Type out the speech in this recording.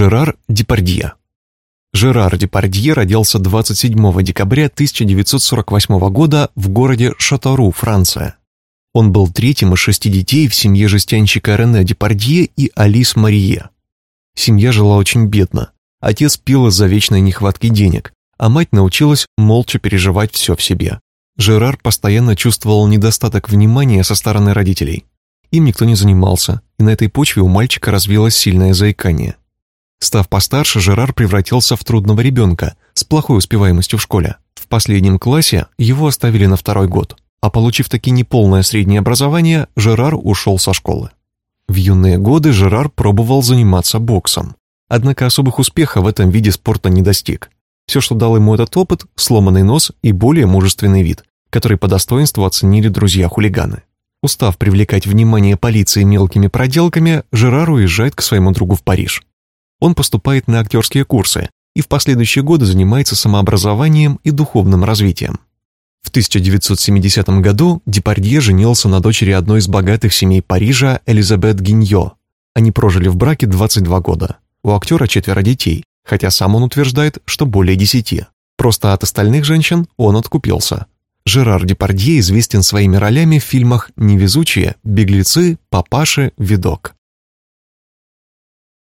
Жерар Депардье. Жерар Депардье родился 27 декабря 1948 года в городе Шатору, Франция. Он был третьим из шести детей в семье жестянщика Рене Депардье и Алис Марие. Семья жила очень бедно. Отец пил из-за вечной нехватки денег, а мать научилась молча переживать все в себе. Жерар постоянно чувствовал недостаток внимания со стороны родителей. Им никто не занимался, и на этой почве у мальчика развилось сильное заикание. Став постарше, Жерар превратился в трудного ребенка с плохой успеваемостью в школе. В последнем классе его оставили на второй год, а получив таки неполное среднее образование, Жерар ушел со школы. В юные годы Жерар пробовал заниматься боксом, однако особых успехов в этом виде спорта не достиг. Все, что дал ему этот опыт – сломанный нос и более мужественный вид, который по достоинству оценили друзья-хулиганы. Устав привлекать внимание полиции мелкими проделками, Жерар уезжает к своему другу в Париж. Он поступает на актерские курсы и в последующие годы занимается самообразованием и духовным развитием. В 1970 году Депардье женился на дочери одной из богатых семей Парижа Элизабет Гиньо. Они прожили в браке 22 года. У актера четверо детей, хотя сам он утверждает, что более десяти. Просто от остальных женщин он откупился. Жерар Депардье известен своими ролями в фильмах «Невезучие», «Беглецы», «Папаши», «Видок».